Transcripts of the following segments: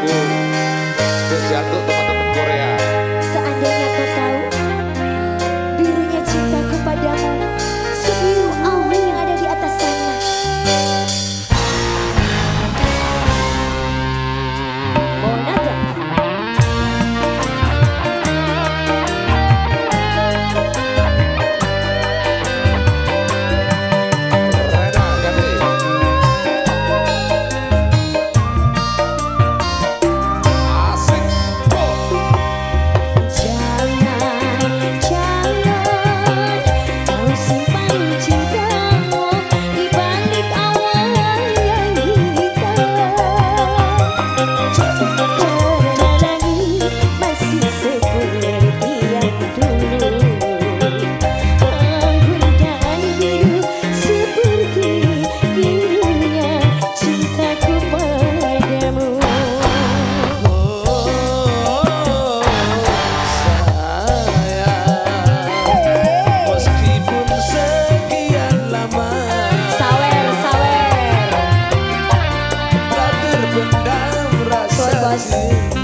Special. spesial sozinho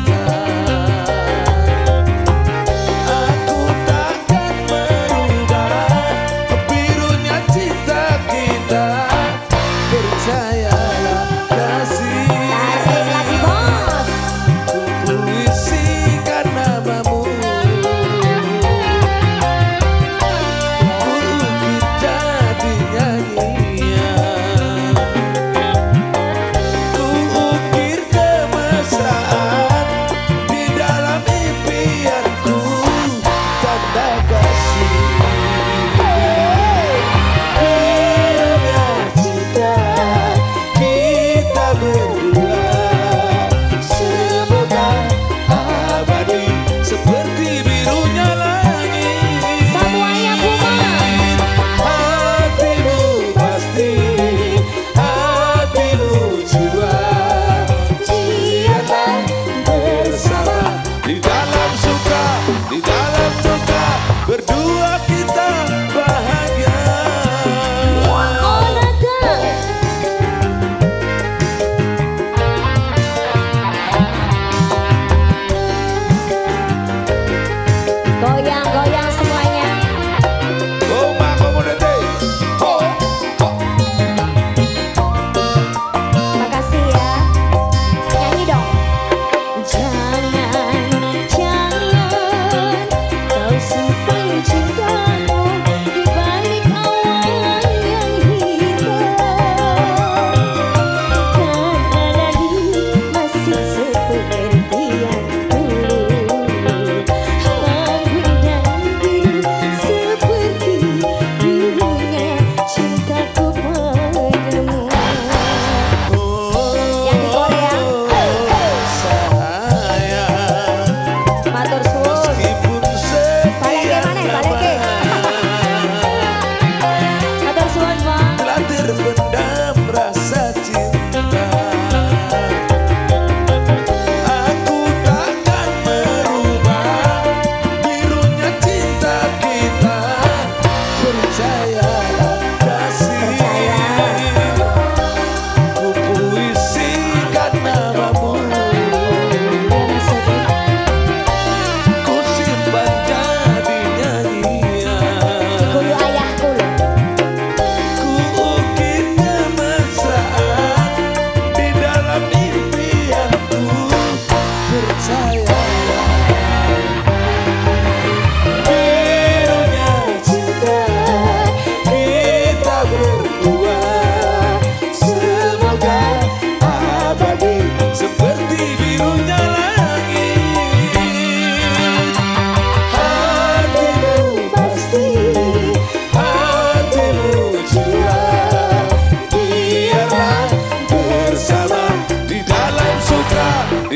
Berdua kita bahagia. Oh naga Goyang goyang.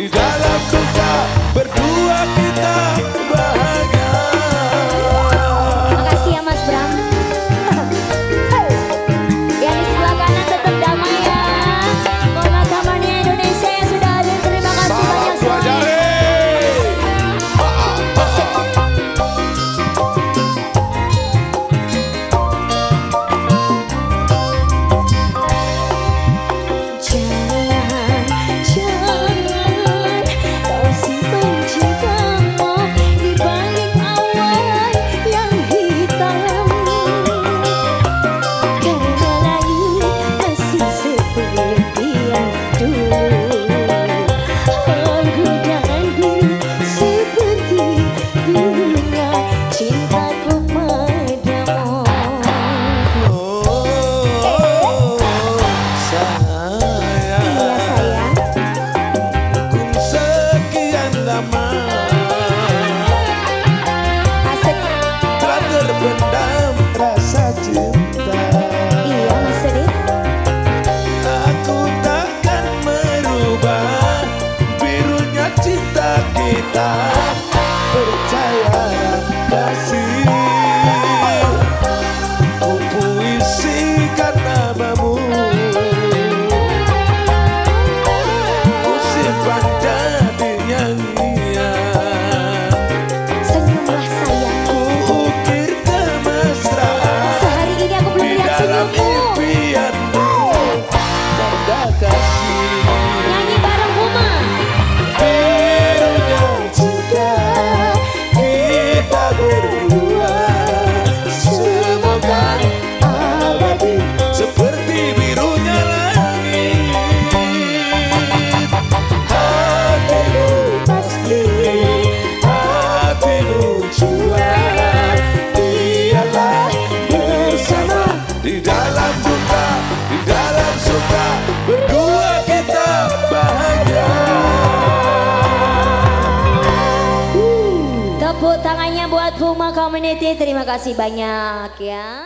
He's got Community. Terima kasih banyak ya.